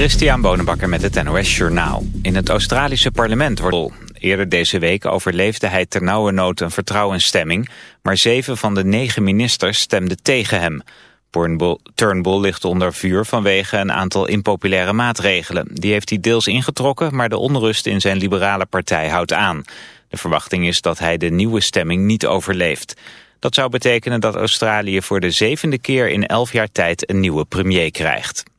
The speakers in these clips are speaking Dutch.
Christian Bonenbakker met het NOS Journaal. In het Australische parlement wordt... Eerder deze week overleefde hij ternauwernood een vertrouwensstemming... maar zeven van de negen ministers stemden tegen hem. Turnbull ligt onder vuur vanwege een aantal impopulaire maatregelen. Die heeft hij deels ingetrokken, maar de onrust in zijn liberale partij houdt aan. De verwachting is dat hij de nieuwe stemming niet overleeft. Dat zou betekenen dat Australië voor de zevende keer in elf jaar tijd een nieuwe premier krijgt.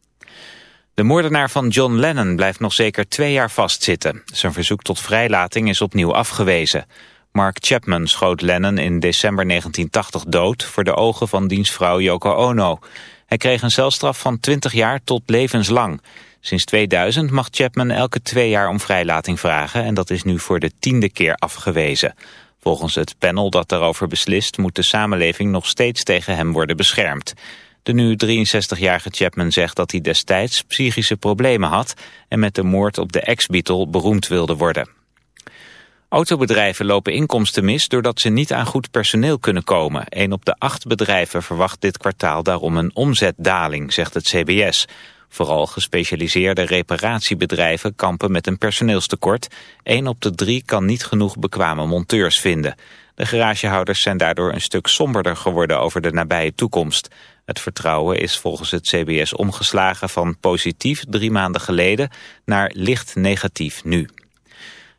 De moordenaar van John Lennon blijft nog zeker twee jaar vastzitten. Zijn verzoek tot vrijlating is opnieuw afgewezen. Mark Chapman schoot Lennon in december 1980 dood... voor de ogen van diens vrouw Yoko Ono. Hij kreeg een celstraf van 20 jaar tot levenslang. Sinds 2000 mag Chapman elke twee jaar om vrijlating vragen... en dat is nu voor de tiende keer afgewezen. Volgens het panel dat daarover beslist... moet de samenleving nog steeds tegen hem worden beschermd. De nu 63-jarige Chapman zegt dat hij destijds psychische problemen had... en met de moord op de ex-Beatle beroemd wilde worden. Autobedrijven lopen inkomsten mis doordat ze niet aan goed personeel kunnen komen. Een op de acht bedrijven verwacht dit kwartaal daarom een omzetdaling, zegt het CBS. Vooral gespecialiseerde reparatiebedrijven kampen met een personeelstekort. Een op de drie kan niet genoeg bekwame monteurs vinden. De garagehouders zijn daardoor een stuk somberder geworden over de nabije toekomst. Het vertrouwen is volgens het CBS omgeslagen van positief drie maanden geleden naar licht negatief nu.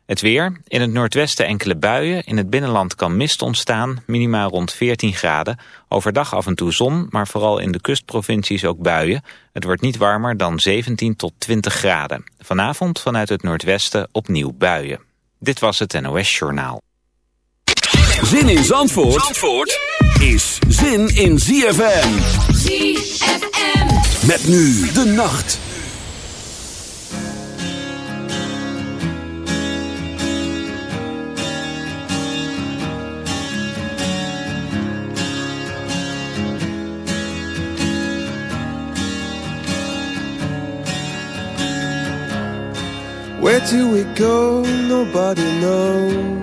Het weer. In het noordwesten enkele buien. In het binnenland kan mist ontstaan. Minima rond 14 graden. Overdag af en toe zon, maar vooral in de kustprovincies ook buien. Het wordt niet warmer dan 17 tot 20 graden. Vanavond vanuit het noordwesten opnieuw buien. Dit was het NOS Journaal. Zin in Zandvoort, Zandvoort is zin in ZFM. ZFM. Met nu de nacht. Where do we go? Nobody knows.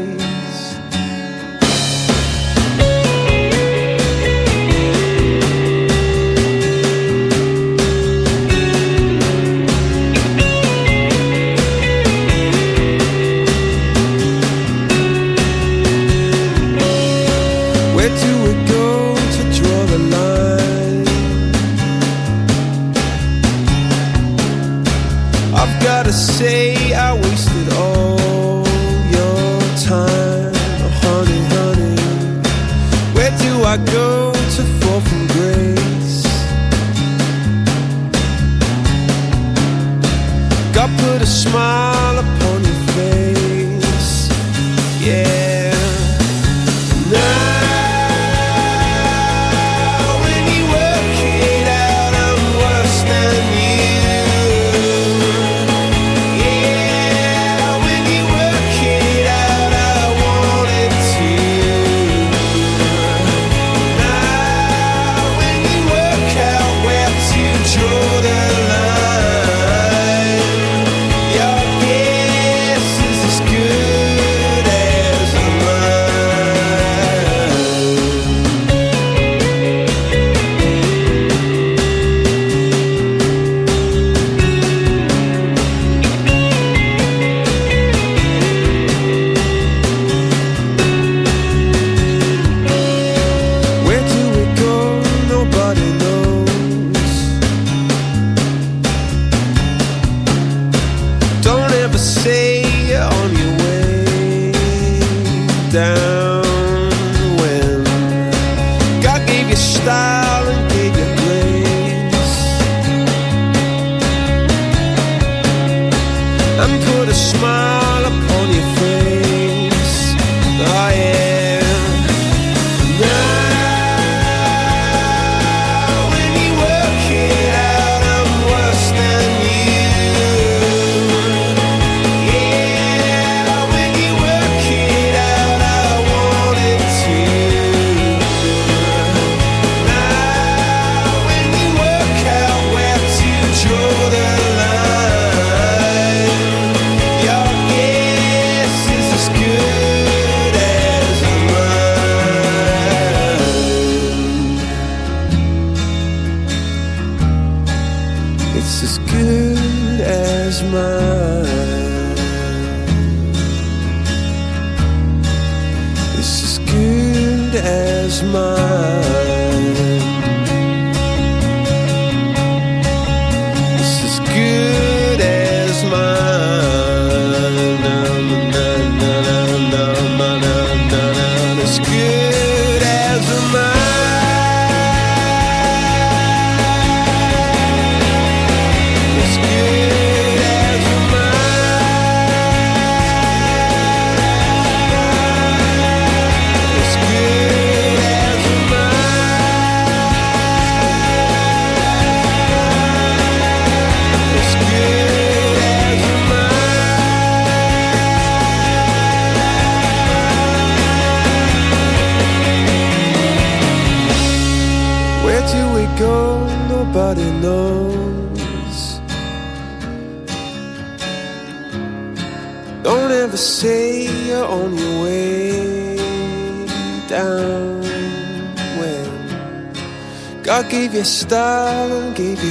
smile. And gave you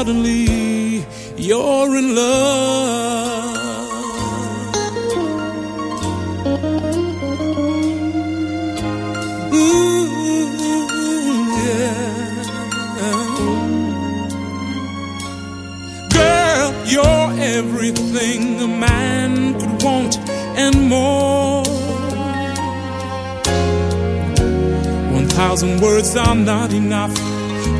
suddenly you're in love. girl You're everything a man could want and more. One thousand words are not enough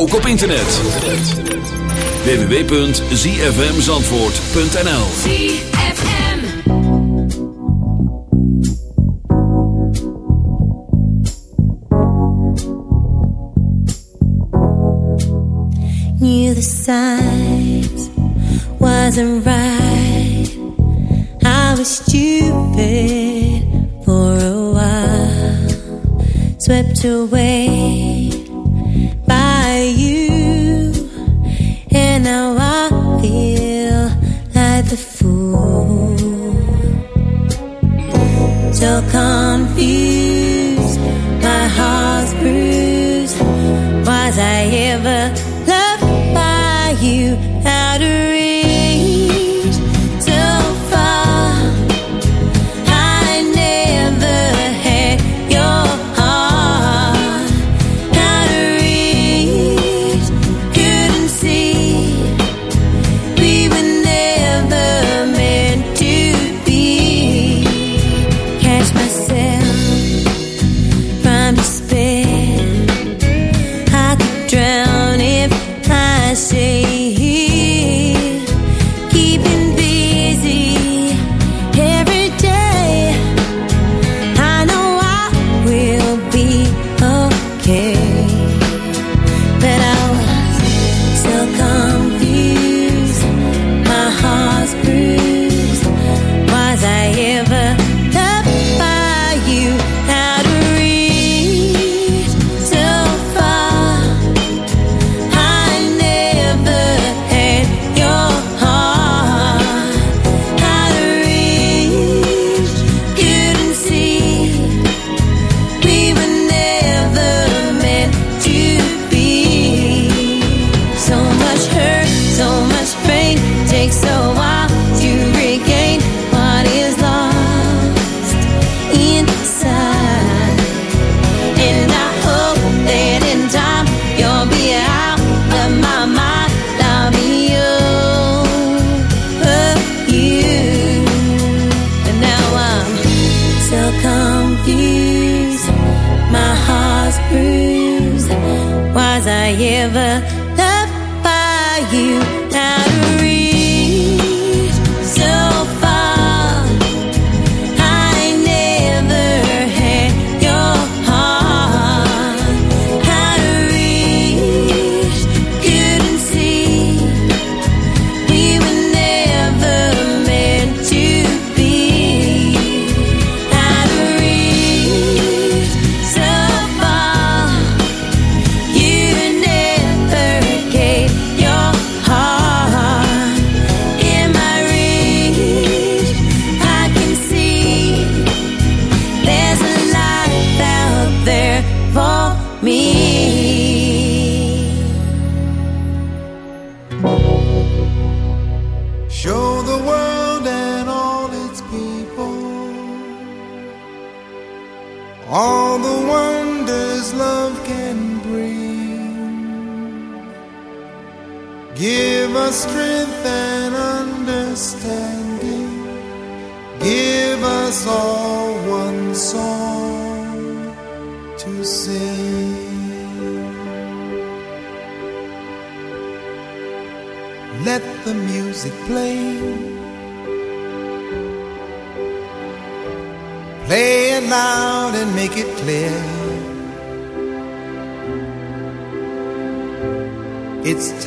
ook op internet. www.zfmzandvoort.nl ZFM. Knew the signs wasn't right. I was stupid for a while, swept away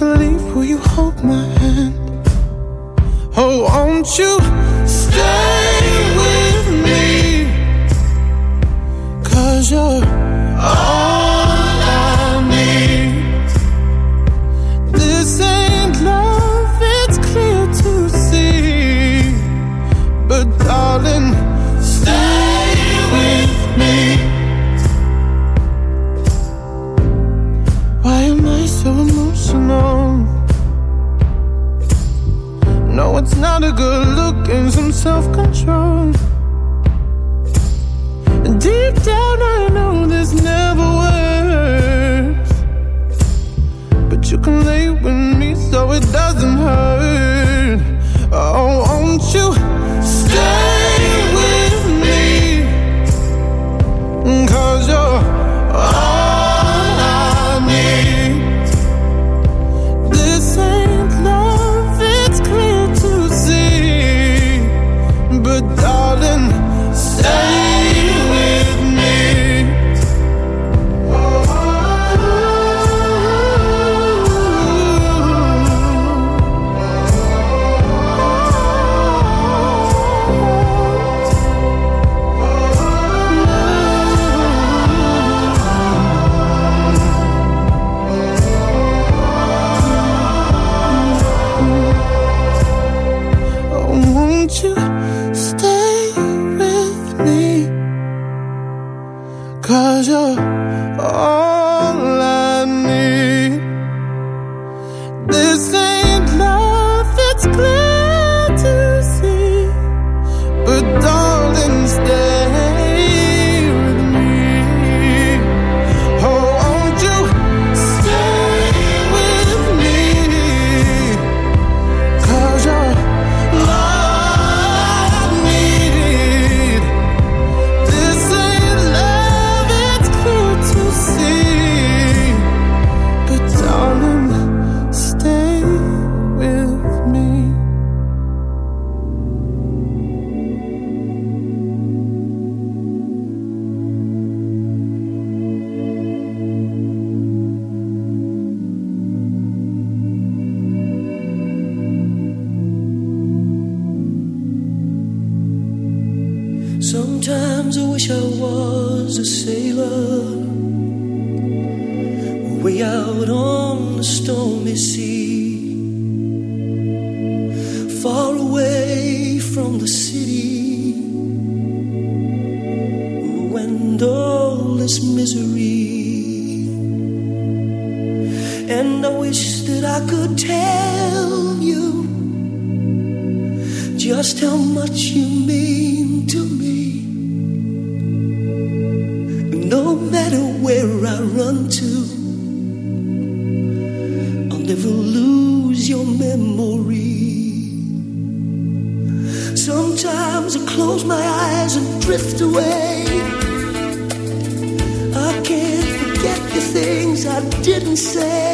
naturally way out on the stormy sea. Far away from the city, when all this misery. And I wish that I could tell you just how much you mean. didn't say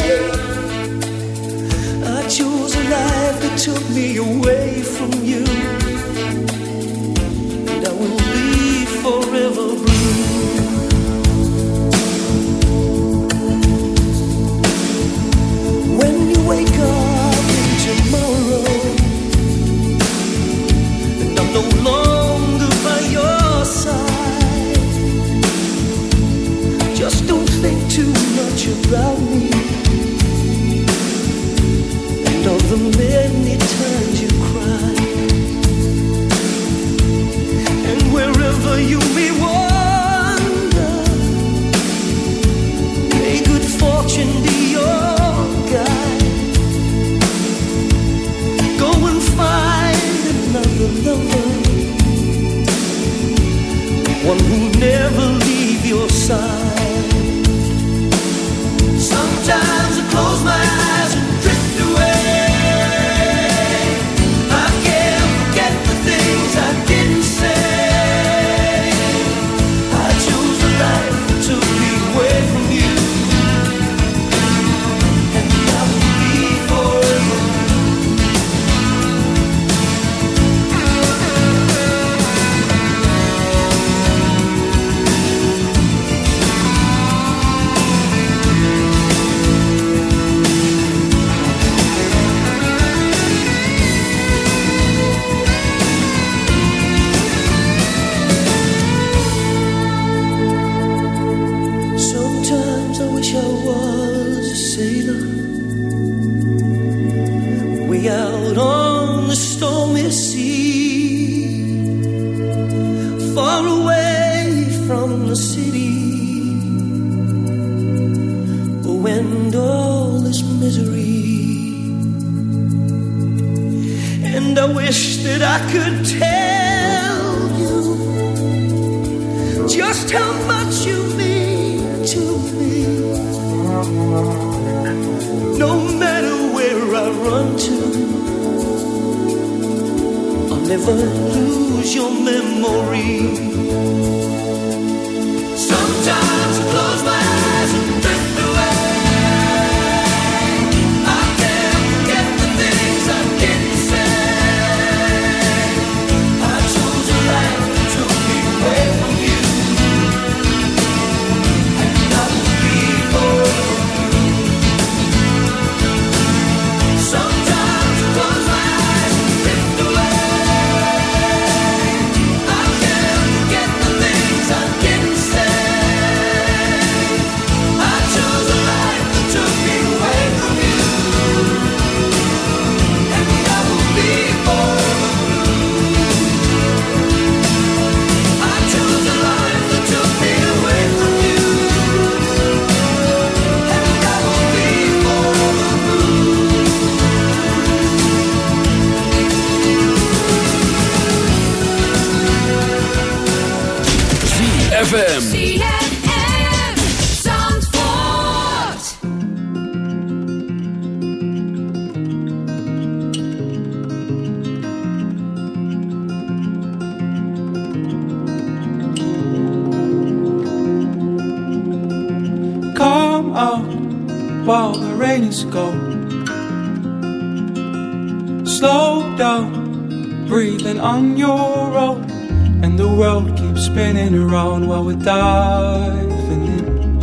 diving in.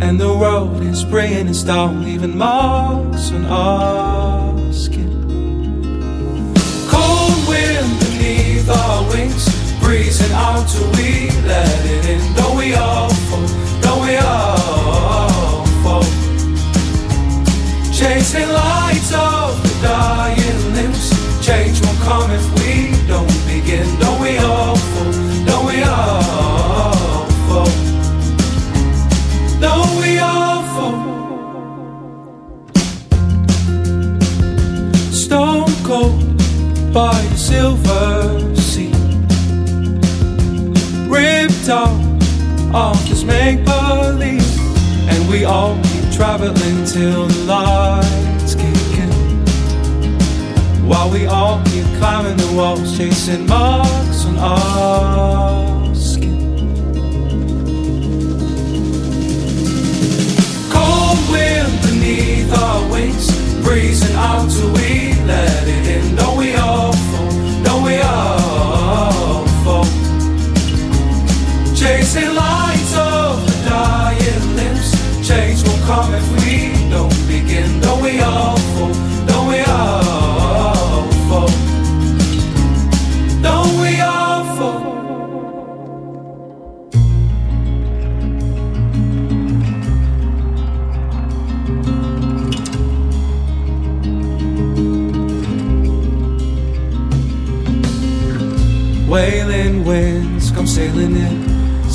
And the road is spraying its down, leaving marks on our skin. Cold wind beneath our wings, breezing out to we we all keep traveling till the lights kick in. While we all keep climbing the walls, chasing marks on our skin. Cold wind beneath our wings, breezing out to we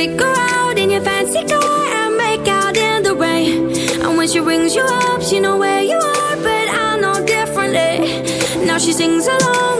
take her out in your fancy car and make out in the rain. And when she rings you up, she know where you are, but I know differently. Eh? Now she sings along.